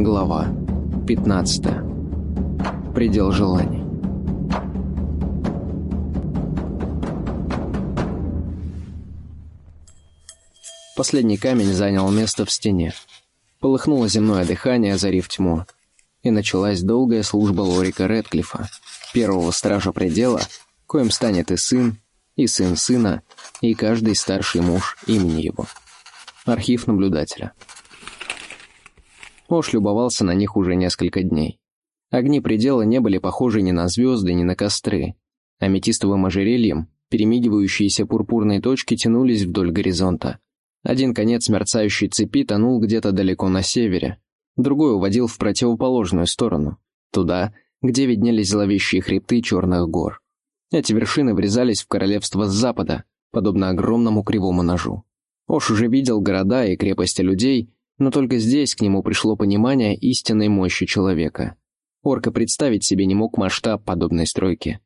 Глава 15. Предел желаний. Последний камень занял место в стене. Полыхнуло земное дыхание, озарив тьму. И началась долгая служба Лорика Редклифа, первого стража предела, коим станет и сын, и сын сына, и каждый старший муж имени его. Архив наблюдателя. Ош любовался на них уже несколько дней. Огни предела не были похожи ни на звезды, ни на костры. Аметистовым ожерельем перемигивающиеся пурпурные точки тянулись вдоль горизонта. Один конец мерцающей цепи тонул где-то далеко на севере, другой уводил в противоположную сторону, туда, где виднелись зловещие хребты черных гор. Эти вершины врезались в королевство с запада, подобно огромному кривому ножу. Ош уже видел города и крепости людей, но только здесь к нему пришло понимание истинной мощи человека. Орка представить себе не мог масштаб подобной стройки.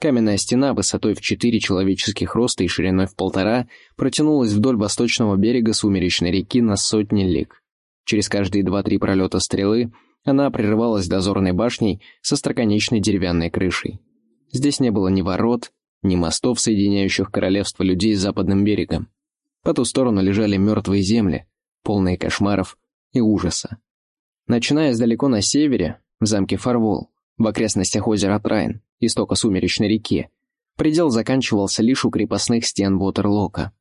Каменная стена высотой в четыре человеческих роста и шириной в полтора протянулась вдоль восточного берега сумеречной реки на сотни лиг. Через каждые два-три пролета стрелы она прерывалась дозорной башней со строконечной деревянной крышей. Здесь не было ни ворот, ни мостов, соединяющих королевство людей с западным берегом. По ту сторону лежали мертвые земли, полные кошмаров и ужаса. Начиная с далеко на севере, в замке Фарвол, в окрестностях озера Трайн, истока Сумеречной реки, предел заканчивался лишь у крепостных стен Вотерлока.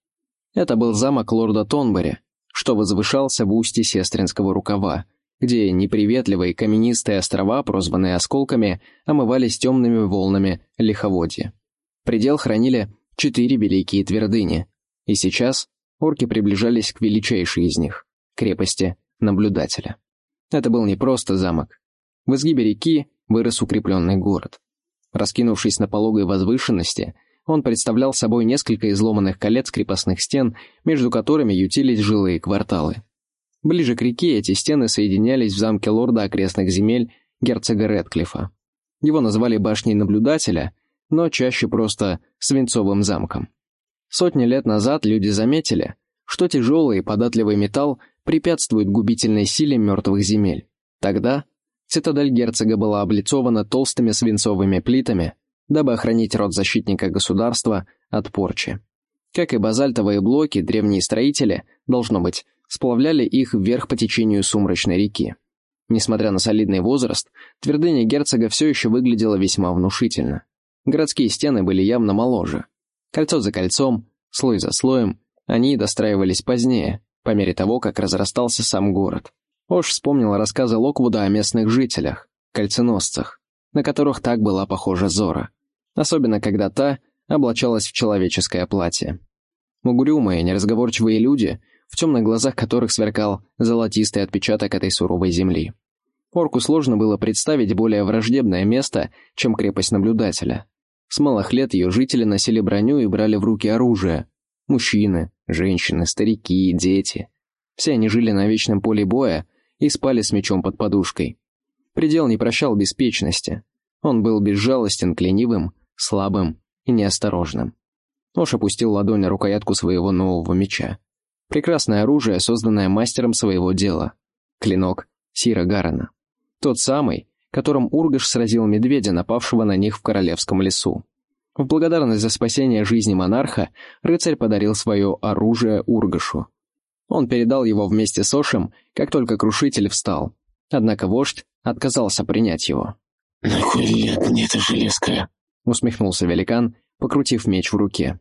Это был замок лорда Тонбери, что возвышался в устье Сестринского рукава, где неприветливые каменистые острова, прозванные осколками, омывались темными волнами лиховодья. Предел хранили четыре великие твердыни, и сейчас орки приближались к величайшей из них — крепости наблюдателя. Это был не просто замок. В изгибе реки вырос укрепленный город. Раскинувшись на пологой возвышенности, он представлял собой несколько изломанных колец крепостных стен, между которыми ютились жилые кварталы. Ближе к реке эти стены соединялись в замке лорда окрестных земель герцога Редклифа. Его назвали башней наблюдателя, но чаще просто свинцовым замком. Сотни лет назад люди заметили, что тяжелый и податливый металл препятствует губительной силе мертвых земель. Тогда цитадель герцога была облицована толстыми свинцовыми плитами, дабы охранить род защитника государства от порчи. Как и базальтовые блоки, древние строители, должно быть, сплавляли их вверх по течению сумрачной реки. Несмотря на солидный возраст, твердыня герцога все еще выглядела весьма внушительно. Городские стены были явно моложе, Кольцо за кольцом, слой за слоем, они достраивались позднее, по мере того, как разрастался сам город. Ош вспомнил рассказы Локвуда о местных жителях, кольценосцах, на которых так была похожа Зора. Особенно, когда та облачалась в человеческое платье. Угрюмые, неразговорчивые люди, в темных глазах которых сверкал золотистый отпечаток этой суровой земли. Орку сложно было представить более враждебное место, чем крепость наблюдателя. С малых лет ее жители носили броню и брали в руки оружие. Мужчины, женщины, старики, дети. Все они жили на вечном поле боя и спали с мечом под подушкой. Предел не прощал беспечности. Он был безжалостен к ленивым, слабым и неосторожным. Ош опустил ладонь на рукоятку своего нового меча. Прекрасное оружие, созданное мастером своего дела. Клинок Сира Гарена. Тот самый, которым Ургаш сразил медведя, напавшего на них в королевском лесу. В благодарность за спасение жизни монарха рыцарь подарил свое оружие Ургашу. Он передал его вместе с Ошем, как только крушитель встал. Однако вождь отказался принять его. «На кой лет мне эта железка?» — усмехнулся великан, покрутив меч в руке.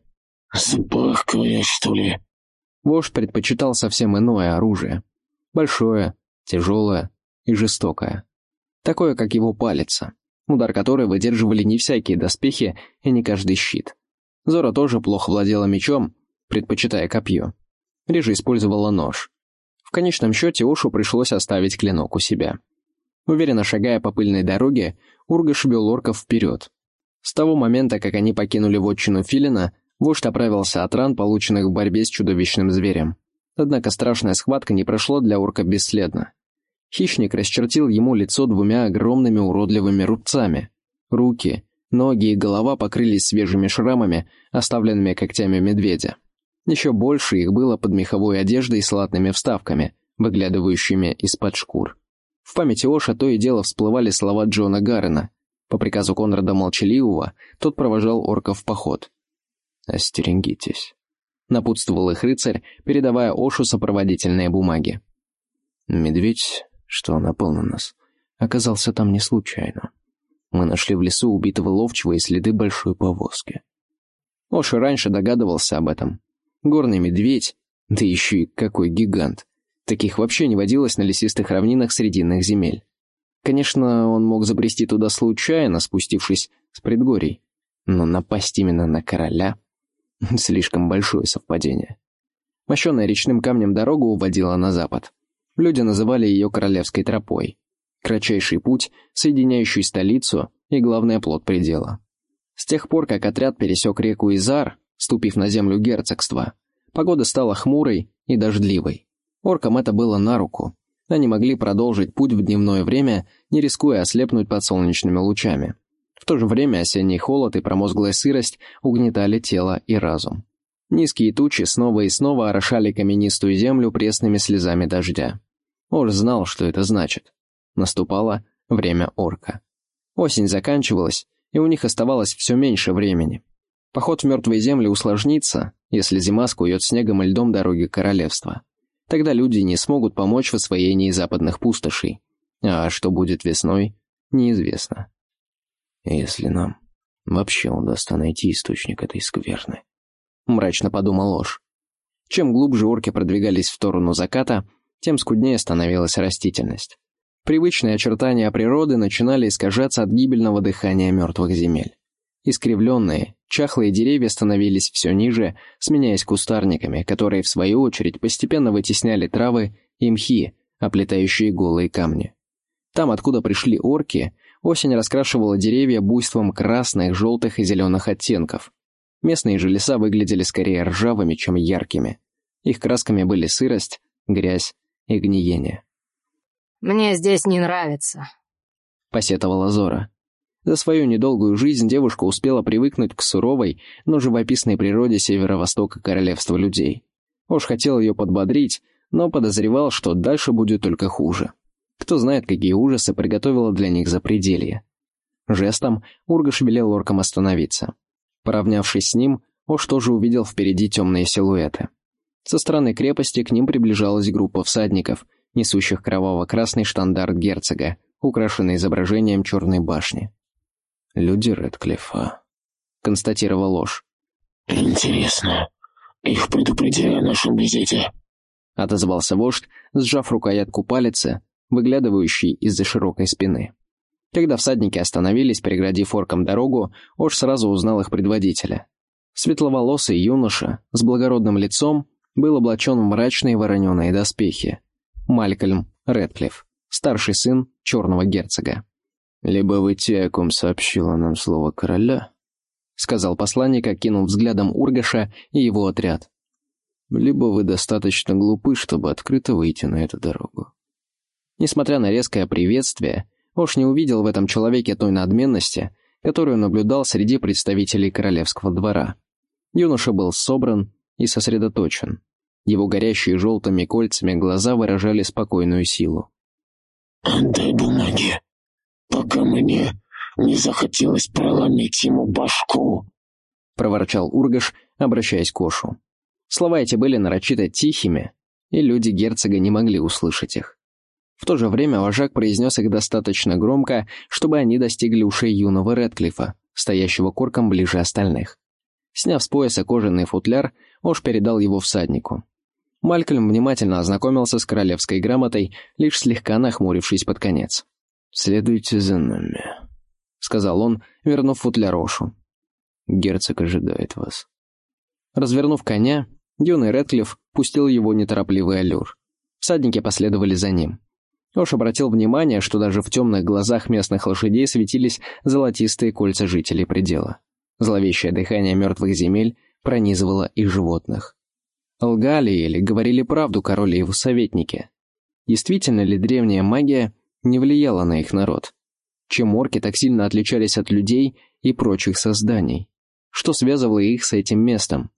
«Запахкая, что ли?» Вождь предпочитал совсем иное оружие. Большое, тяжелое и жестокое такое, как его палица, удар которой выдерживали не всякие доспехи и не каждый щит. Зора тоже плохо владела мечом, предпочитая копье. Реже использовала нож. В конечном счете Ушу пришлось оставить клинок у себя. Уверенно шагая по пыльной дороге, Ургаш вел орков вперед. С того момента, как они покинули вотчину Филина, вождь оправился от ран, полученных в борьбе с чудовищным зверем. Однако страшная схватка не прошла для орка бесследно. Хищник расчертил ему лицо двумя огромными уродливыми рубцами. Руки, ноги и голова покрылись свежими шрамами, оставленными когтями медведя. Еще больше их было под меховой одеждой с латными вставками, выглядывающими из-под шкур. В памяти Оша то и дело всплывали слова Джона Гаррена. По приказу Конрада Молчаливого тот провожал орков в поход. «Остерегитесь», — напутствовал их рыцарь, передавая Ошу сопроводительные бумаги. «Медведь, что напал на нас, оказался там не случайно. Мы нашли в лесу убитого ловчего и следы большой повозки». Оша раньше догадывался об этом. Горный медведь, да еще и какой гигант. Таких вообще не водилось на лесистых равнинах срединных земель. Конечно, он мог забрести туда случайно, спустившись с предгорий, но напасть именно на короля — слишком большое совпадение. Мощенная речным камнем дорога уводила на запад. Люди называли ее Королевской тропой. Кратчайший путь, соединяющий столицу и, главный плод предела. С тех пор, как отряд пересек реку Изар, ступив на землю герцогства, погода стала хмурой и дождливой. Оркам это было на руку. Они могли продолжить путь в дневное время, не рискуя ослепнуть под солнечными лучами. В то же время осенний холод и промозглая сырость угнетали тело и разум. Низкие тучи снова и снова орошали каменистую землю пресными слезами дождя. Ор знал, что это значит. Наступало время орка. Осень заканчивалась, и у них оставалось все меньше времени. Поход в мертвые земли усложнится, если зима скует снегом и льдом дороги королевства. Тогда люди не смогут помочь в освоении западных пустошей. А что будет весной, неизвестно. Если нам вообще удастся найти источник этой скверны. Мрачно подумал Ложь. Чем глубже орки продвигались в сторону заката, тем скуднее становилась растительность. Привычные очертания природы начинали искажаться от гибельного дыхания мертвых земель. Искривленные, чахлые деревья становились все ниже, сменяясь кустарниками, которые, в свою очередь, постепенно вытесняли травы и мхи, оплетающие голые камни. Там, откуда пришли орки, осень раскрашивала деревья буйством красных, желтых и зеленых оттенков. Местные же леса выглядели скорее ржавыми, чем яркими. Их красками были сырость, грязь и гниение. «Мне здесь не нравится», — посетовала Зора. За свою недолгую жизнь девушка успела привыкнуть к суровой, но живописной природе северо-востока королевства людей. Уж хотел ее подбодрить, но подозревал, что дальше будет только хуже. Кто знает, какие ужасы приготовила для них запределье. Жестом Ургаш велел оркам остановиться. Поравнявшись с ним, Ош тоже увидел впереди темные силуэты. Со стороны крепости к ним приближалась группа всадников, несущих кроваво-красный штандарт герцога, украшенный изображением черной башни. «Люди Редклифа», — констатировал Ложь. «Интересно. Их предупредили о нашем визите?» — отозвался вождь, сжав рукоятку палицы, выглядывающей из-за широкой спины. Когда всадники остановились, преградив оркам дорогу, Ош сразу узнал их предводителя. Светловолосый юноша с благородным лицом был облачен в мрачные вороненые доспехи. Малькольм Редклифф, старший сын черного герцога. «Либо вы те, о ком сообщила нам слово короля», — сказал посланник, окинув взглядом Ургаша и его отряд. «Либо вы достаточно глупы, чтобы открыто выйти на эту дорогу». Несмотря на резкое приветствие, Ош не увидел в этом человеке той надменности, которую наблюдал среди представителей королевского двора. Юноша был собран и сосредоточен. Его горящие желтыми кольцами глаза выражали спокойную силу. «Отдай бумаги, пока мне не захотелось проломить ему башку», — проворчал Ургаш, обращаясь к Ошу. Слова эти были нарочито тихими, и люди герцога не могли услышать их. В то же время вожак произнес их достаточно громко, чтобы они достигли ушей юного Редклифа, стоящего корком ближе остальных. Сняв с пояса кожаный футляр, Ош передал его всаднику. Малькольм внимательно ознакомился с королевской грамотой, лишь слегка нахмурившись под конец. «Следуйте за нами», — сказал он, вернув футляр Ошу. «Герцог ожидает вас». Развернув коня, юный Редклифф пустил его неторопливый аллюр. Всадники последовали за ним. Ош обратил внимание, что даже в темных глазах местных лошадей светились золотистые кольца жителей предела. Зловещее дыхание мертвых земель пронизывало и животных. Лгали или говорили правду король и его советники? Действительно ли древняя магия не влияла на их народ? Чем орки так сильно отличались от людей и прочих созданий? Что связывало их с этим местом?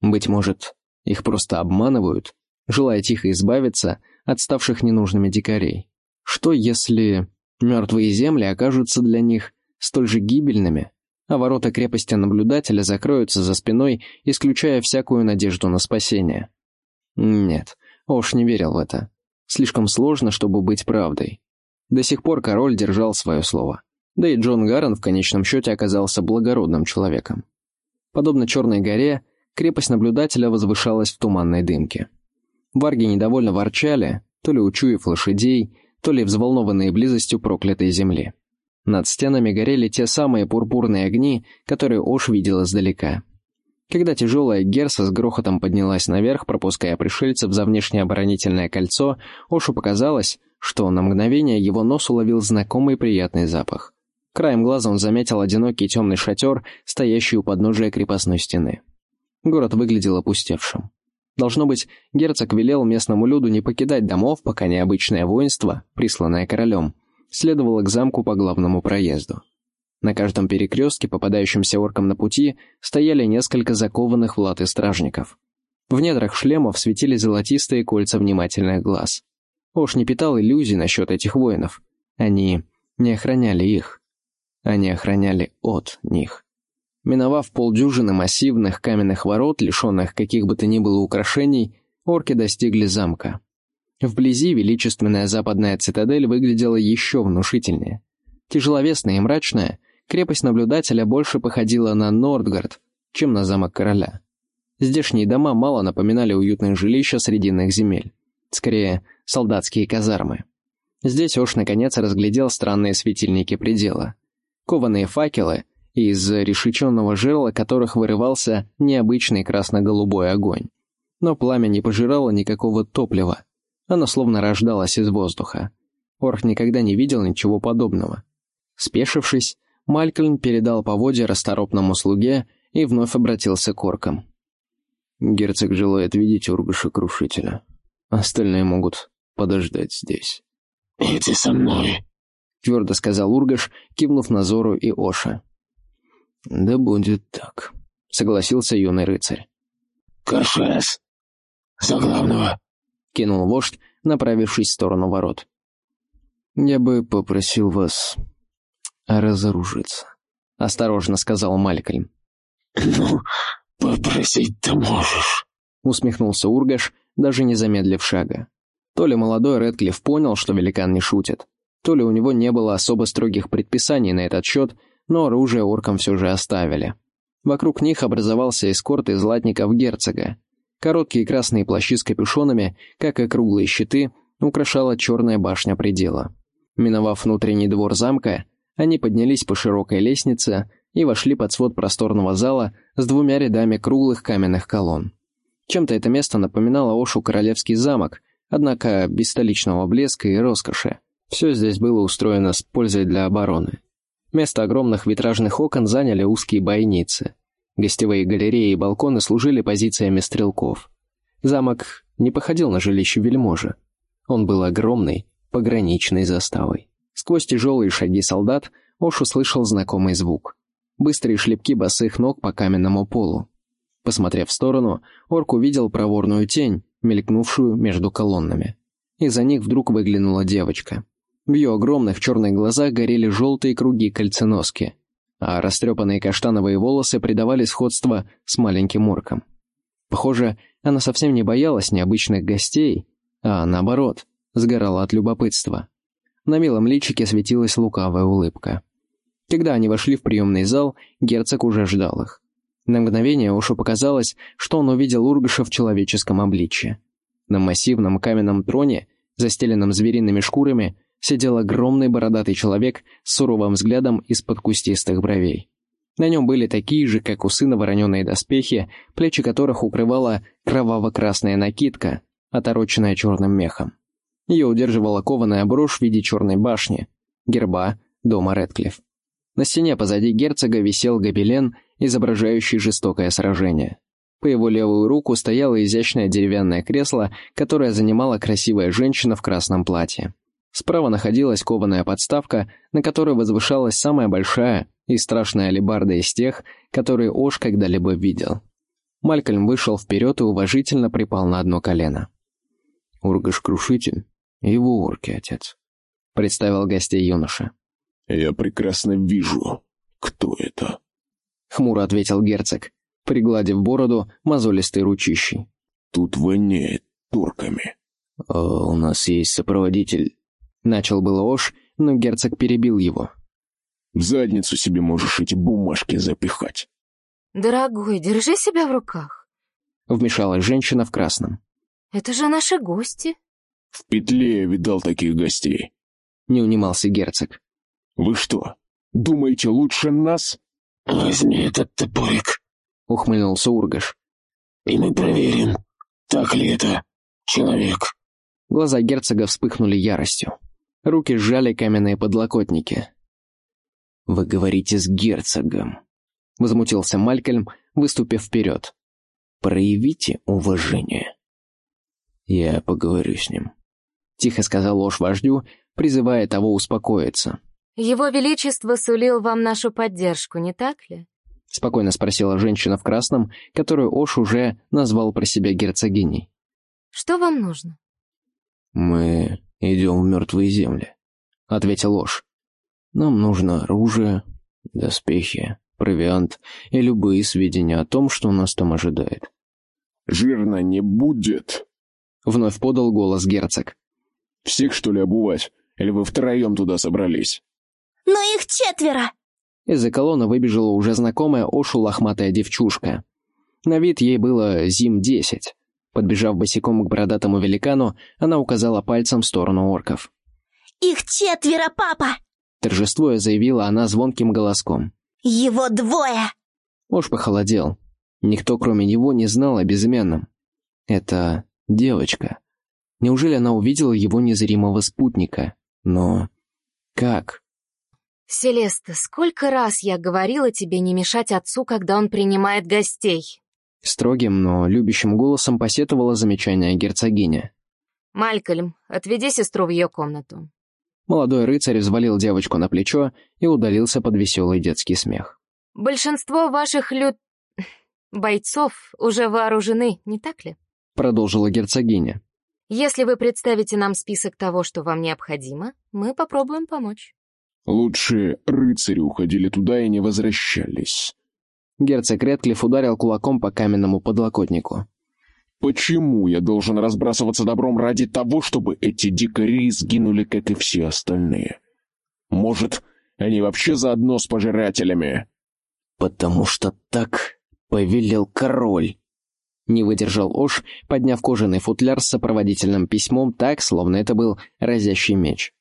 Быть может, их просто обманывают, желая тихо избавиться от ставших ненужными дикарей? Что если мертвые земли окажутся для них столь же гибельными, а ворота крепости наблюдателя закроются за спиной, исключая всякую надежду на спасение? Нет, Ош не верил в это. Слишком сложно, чтобы быть правдой. До сих пор король держал свое слово. Да и Джон Гаррен в конечном счете оказался благородным человеком. Подобно Черной горе, крепость наблюдателя возвышалась в туманной дымке. Варги недовольно ворчали, то ли учуяв лошадей, то ли взволнованные близостью проклятой земли. Над стенами горели те самые пурпурные огни, которые Ош видел издалека. Когда тяжелая герса с грохотом поднялась наверх, пропуская пришельцев за внешнее оборонительное кольцо, Ошу показалось, что на мгновение его нос уловил знакомый приятный запах. Краем глаза он заметил одинокий темный шатер, стоящий у подножия крепостной стены. Город выглядел опустевшим. Должно быть, герцог велел местному люду не покидать домов, пока необычное воинство, присланное королем, следовало к замку по главному проезду. На каждом перекрестке, попадающемся оркам на пути, стояли несколько закованных в латы стражников. В недрах шлемов светили золотистые кольца внимательных глаз. Ош не питал иллюзий насчет этих воинов. Они не охраняли их. Они охраняли от них. Миновав полдюжины массивных каменных ворот, лишенных каких бы то ни было украшений, орки достигли замка. Вблизи величественная западная цитадель выглядела еще внушительнее. Тяжеловесная и мрачная, крепость наблюдателя больше походила на Нордгард, чем на замок короля. Здешние дома мало напоминали уютные жилища срединных земель. Скорее, солдатские казармы. Здесь уж наконец разглядел странные светильники предела. Кованые факелы, из решеченного жерла которых вырывался необычный красно-голубой огонь. Но пламя не пожирало никакого топлива. Оно словно рождалось из воздуха. Орх никогда не видел ничего подобного. Спешившись, Малькольм передал поводья расторопному слуге и вновь обратился к оркам. «Герцог желает видеть Ургаша-крушителя. Остальные могут подождать здесь». «Иди со мной», — твердо сказал Ургаш, кивнув на Зору и Оша. «Да будет так», — согласился юный рыцарь. «Кашес! За главного!» — кинул вождь, направившись в сторону ворот. «Я бы попросил вас разоружиться», — осторожно сказал Малькольм. «Ну, попросить ты можешь», — усмехнулся Ургаш, даже не замедлив шага. То ли молодой Редклифф понял, что великан не шутит, то ли у него не было особо строгих предписаний на этот счет, но оружие оркам все же оставили. Вокруг них образовался эскорт из латников герцога. Короткие красные плащи с капюшонами, как и круглые щиты, украшала черная башня предела. Миновав внутренний двор замка, они поднялись по широкой лестнице и вошли под свод просторного зала с двумя рядами круглых каменных колонн. Чем-то это место напоминало Ошу Королевский замок, однако без столичного блеска и роскоши. Все здесь было устроено с пользой для обороны. Место огромных витражных окон заняли узкие бойницы. Гостевые галереи и балконы служили позициями стрелков. Замок не походил на жилище вельможи. Он был огромной, пограничной заставой. Сквозь тяжелые шаги солдат Ош услышал знакомый звук. Быстрые шлепки босых ног по каменному полу. Посмотрев в сторону, орк увидел проворную тень, мелькнувшую между колоннами. Из-за них вдруг выглянула девочка. В ее огромных черных глазах горели желтые круги кольценоски, а растрепанные каштановые волосы придавали сходство с маленьким орком. Похоже, она совсем не боялась необычных гостей, а наоборот, сгорала от любопытства. На милом личике светилась лукавая улыбка. Когда они вошли в приемный зал, герцог уже ждал их. На мгновение Ушу показалось, что он увидел Ургаша в человеческом обличье. На массивном каменном троне, застеленном звериными шкурами, сидел огромный бородатый человек с суровым взглядом из-под кустистых бровей. На нем были такие же, как у сына вороненые доспехи, плечи которых укрывала кроваво-красная накидка, отороченная черным мехом. Ее удерживала кованая брошь в виде черной башни, герба дома Редклифф. На стене позади герцога висел гобелен, изображающий жестокое сражение. По его левую руку стояло изящное деревянное кресло, которое занимала красивая женщина в красном платье. Справа находилась кованая подставка, на которой возвышалась самая большая и страшная алебарда из тех, которые Ош когда-либо видел. Малькольм вышел вперед и уважительно припал на одно колено. «Ургаш-крушитель, его орки, отец. — представил гостей юноша. «Я прекрасно вижу, кто это», — хмуро ответил герцог, пригладив бороду мозолистой ручищей. «Тут воняет турками». «У нас есть сопроводитель», — начал было Ош, но герцог перебил его. «В задницу себе можешь эти бумажки запихать». «Дорогой, держи себя в руках», — вмешалась женщина в красном. «Это же наши гости». «В петле я видал таких гостей», — не унимался герцог. «Вы что, думаете лучше нас?» «Возьми этот топорик», — ухмыльнулся Ургаш. «И мы проверим, так ли это человек». Глаза герцога вспыхнули яростью. Руки сжали каменные подлокотники. «Вы говорите с герцогом», — возмутился Малькольм, выступив вперед. «Проявите уважение». «Я поговорю с ним», — тихо сказал ложь вождю, призывая того успокоиться. «Его Величество сулил вам нашу поддержку, не так ли?» — спокойно спросила женщина в красном, которую Ош уже назвал про себя герцогиней. «Что вам нужно?» «Мы идем в мертвые земли», — ответил Ош. «Нам нужно оружие, доспехи, провиант и любые сведения о том, что нас там ожидает». «Жирно не будет», — вновь подал голос герцог. «Всех, что ли, обувать? Или вы втроем туда собрались?» «Но их четверо!» Из-за колонны выбежала уже знакомая Ошу лохматая девчушка. На вид ей было зим десять. Подбежав босиком к бородатому великану, она указала пальцем в сторону орков. «Их четверо, папа!» Торжествуя заявила она звонким голоском. «Его двое!» Ош похолодел. Никто, кроме него, не знал о безымянном. Это девочка. Неужели она увидела его незримого спутника? Но как? «Селеста, сколько раз я говорила тебе не мешать отцу, когда он принимает гостей?» Строгим, но любящим голосом посетовала замечание герцогиня. «Малькольм, отведи сестру в ее комнату». Молодой рыцарь взвалил девочку на плечо и удалился под веселый детский смех. «Большинство ваших люд... бойцов уже вооружены, не так ли?» Продолжила герцогиня. «Если вы представите нам список того, что вам необходимо, мы попробуем помочь». Лучше рыцари уходили туда и не возвращались. Герцог Редклифф ударил кулаком по каменному подлокотнику. «Почему я должен разбрасываться добром ради того, чтобы эти дикари сгинули, как и все остальные? Может, они вообще заодно с пожирателями?» «Потому что так повелел король», — не выдержал Ош, подняв кожаный футляр с сопроводительным письмом так, словно это был разящий меч.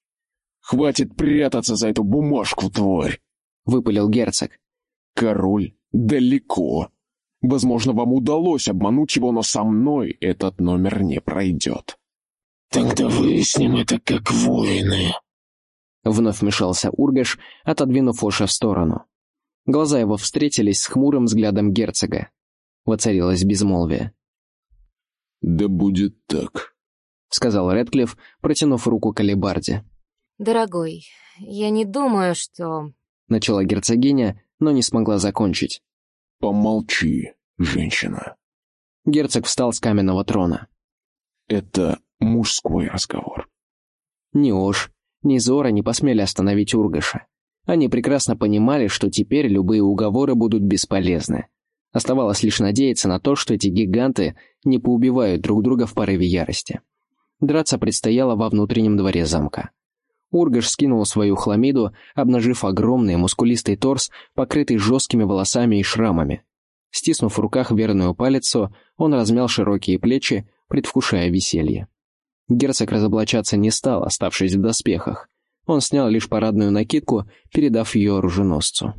«Хватит прятаться за эту бумажку, тварь!» — выпалил герцог. «Король далеко. Возможно, вам удалось обмануть его, но со мной этот номер не пройдет». «Тогда выясним это как воины», — вновь вмешался Ургаш, отодвинув Оша в сторону. Глаза его встретились с хмурым взглядом герцога. Воцарилось безмолвие. «Да будет так», — сказал Редклифф, протянув руку к алебарде. «Дорогой, я не думаю, что...» — начала герцогиня, но не смогла закончить. «Помолчи, женщина». Герцог встал с каменного трона. «Это мужской разговор». Ни Ош, ни Зора не посмели остановить Ургаша. Они прекрасно понимали, что теперь любые уговоры будут бесполезны. Оставалось лишь надеяться на то, что эти гиганты не поубивают друг друга в порыве ярости. Драться предстояло во внутреннем дворе замка. Ургаш скинул свою хламиду, обнажив огромный мускулистый торс, покрытый жесткими волосами и шрамами. Стиснув в руках верную палицу, он размял широкие плечи, предвкушая веселье. Герцог разоблачаться не стал, оставшись в доспехах. Он снял лишь парадную накидку, передав ее оруженосцу.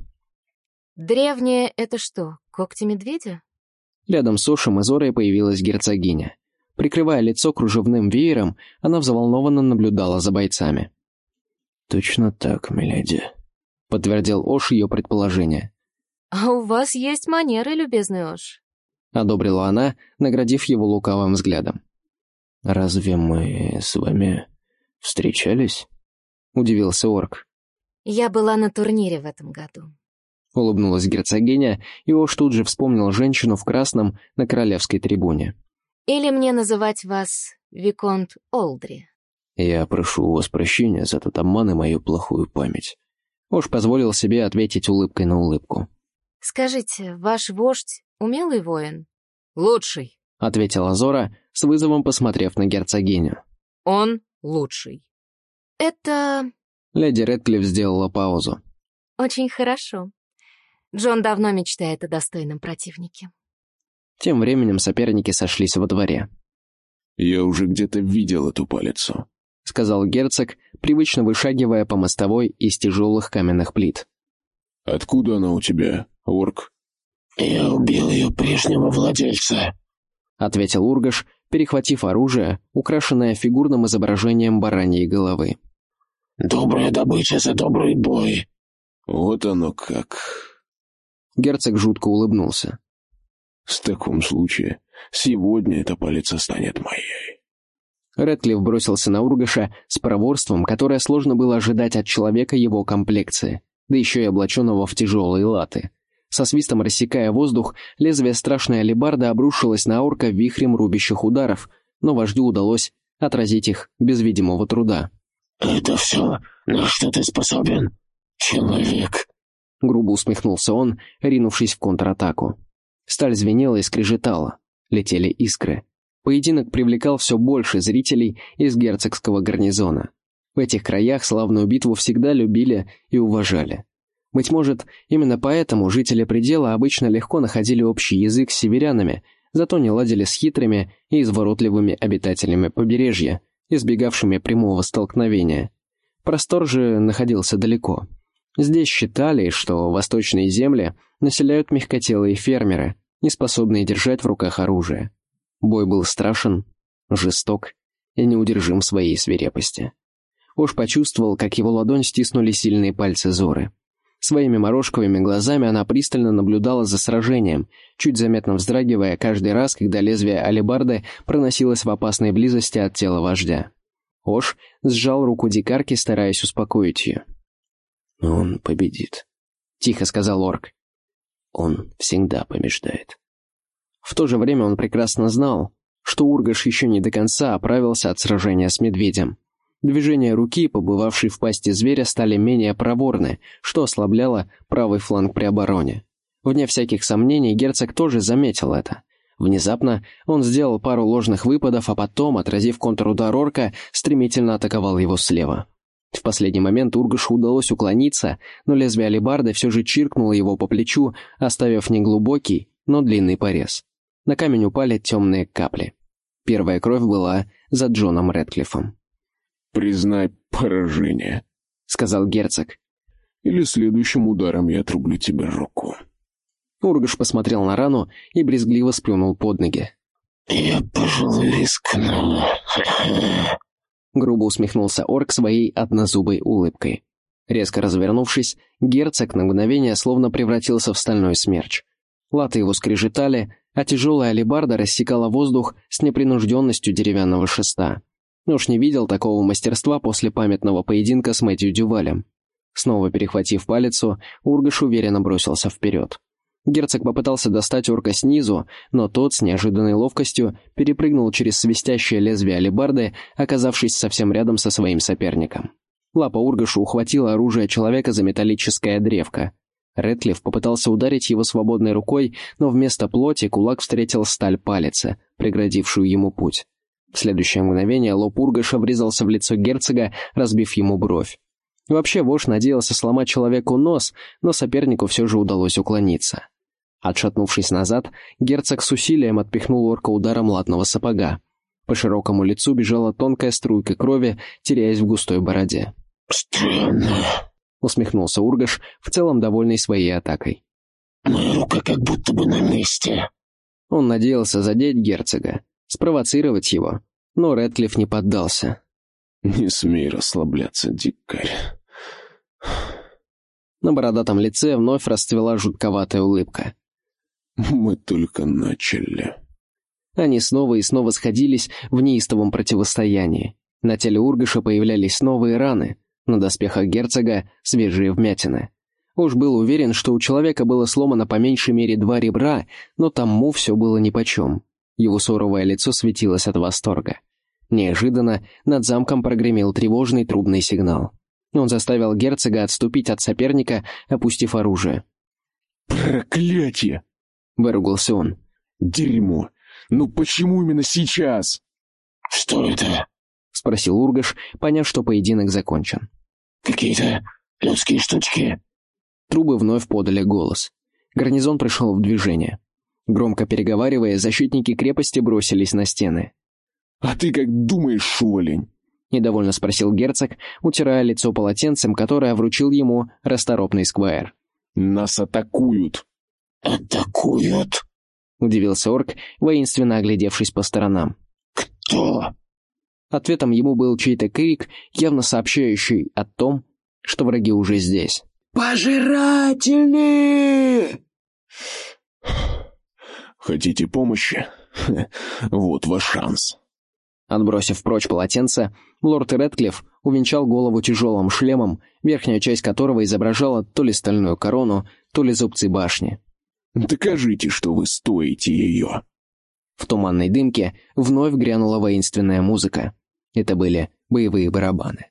«Древнее — это что, когти медведя?» Рядом с Ошем и Зорой появилась герцогиня. Прикрывая лицо кружевным веером, она взволнованно наблюдала за бойцами. «Точно так, миледи», — подтвердил Ош ее предположение. «А у вас есть манеры, любезный Ош», — одобрила она, наградив его лукавым взглядом. «Разве мы с вами встречались?» — удивился орк. «Я была на турнире в этом году», — улыбнулась герцогиня, и Ош тут же вспомнил женщину в красном на королевской трибуне. «Или мне называть вас Виконт Олдри?» «Я прошу у вас прощения за этот обман и мою плохую память». Уж позволил себе ответить улыбкой на улыбку. Скажите, ваш вождь умелый воин? «Лучший. — ответила Зора, с вызовом посмотрев на герцогиню. Он лучший». Это Леди Редклифф сделала паузу. очень хорошо. Джон давно мечтает о достойном противнике. Тем временем соперники сошлись во дворе. Я уже где-то видел эту палицу. — сказал герцог, привычно вышагивая по мостовой из тяжелых каменных плит. Откуда она у тебя, орк? Я убил ее прежнего владельца. — ответил Ургаш, перехватив оружие, украшенное фигурным изображением бараньей головы. Добрая добыча за добрый бой. Вот оно как. Герцог жутко улыбнулся. В таком случае, сегодня эта палица станет моей. Редклифф бросился на Ургаша с проворством, которое сложно было ожидать от человека его комплекции, да еще и облаченного в тяжелые латы. Со свистом рассекая воздух, лезвие страшной алебарды обрушилось на орка вихрем рубящих ударов, но вождю удалось отразить их без видимого труда. Это все, на что ты способен, человек. Грубо усмехнулся он, ринувшись в контратаку. Сталь звенела и скрежетала. Летели искры. Поединок привлекал все больше зрителей из герцогского гарнизона. В этих краях славную битву всегда любили и уважали. Быть может, именно поэтому жители предела обычно легко находили общий язык с северянами, зато не ладили с хитрыми и изворотливыми обитателями побережья, избегавшими прямого столкновения. Простор же находился далеко. Здесь считали, что восточные земли населяют мягкотелые фермеры, не способные держать в руках оружие. Бой был страшен, жесток и неудержим в своей свирепости. Уж почувствовал, как его ладонь стиснули сильные пальцы Зоры. Своими морожковыми глазами она пристально наблюдала за сражением, чуть заметно вздрагивая каждый раз, когда лезвие алебарды проносилось в опасной близости от тела вождя. Ош сжал руку дикарки, стараясь успокоить ее. «Он победит», — тихо сказал орк. «Он всегда побеждает». В то же время он прекрасно знал, что Ургаш еще не до конца оправился от сражения с медведем. Движения руки, побывавшей в пасти зверя, стали менее проворны, что ослабляло правый фланг при обороне. Вне всяких сомнений, герцог тоже заметил это. Внезапно он сделал пару ложных выпадов, а потом, отразив контрудар орка, стремительно атаковал его слева. В последний момент Ургашу удалось уклониться, но лезвие алебарды все же чиркнуло его по плечу, оставив неглубокий, но длинный порез. На камень упали темные капли. Первая кровь была за Джоном Редклиффом. «Признай поражение», — сказал герцог. «или следующим ударом я отрублю тебе руку». Ургаш посмотрел на рану и брезгливо сплюнул под ноги. Я, пожалуй, рискну. Грубо усмехнулся орк своей однозубой улыбкой. Резко развернувшись, герцог на мгновение словно превратился в стальной смерч. Латы его скрежетали, а тяжелая алебарда рассекала воздух с непринужденностью деревянного шеста. Уж не видел такого мастерства после памятного поединка с Мэтью Дювалем. Снова перехватив палицу, Ургаш уверенно бросился вперед. Герцог попытался достать орка снизу, но тот с неожиданной ловкостью перепрыгнул через свистящее лезвие алебарды, оказавшись совсем рядом со своим соперником. Лапа Ургаша ухватила оружие человека за металлическое древко. Рэдклифф попытался ударить его свободной рукой, но вместо плоти кулак встретил сталь палицы, преградившую ему путь. В следующее мгновение лоб Ургаша врезался в лицо герцога, разбив ему бровь. Вообще, вождь надеялся сломать человеку нос, но сопернику все же удалось уклониться. Отшатнувшись назад, герцог с усилием отпихнул орка ударом латного сапога. По широкому лицу бежала тонкая струйка крови, теряясь в густой бороде. Странно. Усмехнулся Ургаш, в целом довольный своей атакой. Моя рука как будто бы на месте. Он надеялся задеть герцога, спровоцировать его, но Рэдклифф не поддался. «Не смей расслабляться, дикарь». На бородатом лице вновь расцвела жутковатая улыбка. «Мы только начали». Они снова и снова сходились в неистовом противостоянии. На теле Ургаша появлялись новые раны, на доспехах герцога свежие вмятины. Уж был уверен, что у человека было сломано по меньшей мере два ребра, но тому все было нипочем. Его суровое лицо светилось от восторга. Неожиданно над замком прогремел тревожный трубный сигнал. Он заставил герцога отступить от соперника, опустив оружие. «Проклятие!» — выругался он. «Дерьмо! Ну почему именно сейчас?» «Что это?» — спросил Ургаш, поняв, что поединок закончен. «Какие-то людские штучки?» Трубы вновь подали голос. Гарнизон пришел в движение. Громко переговаривая, защитники крепости бросились на стены. «А ты как думаешь, шулень?» — недовольно спросил герцог, утирая лицо полотенцем, которое вручил ему расторопный сквайр. «Нас атакуют!» «Атакуют?» — удивился орк, воинственно оглядевшись по сторонам. «Кто?» Ответом ему был чей-то крик, явно сообщающий о том, что враги уже здесь. «Пожиратели!» «Хотите помощи? Вот ваш шанс». Отбросив прочь полотенце, лорд Редклифф увенчал голову тяжелым шлемом, верхняя часть которого изображала то ли стальную корону, то ли зубцы башни. «Докажите, что вы стоите ее». В туманной дымке вновь грянула воинственная музыка. Это были боевые барабаны.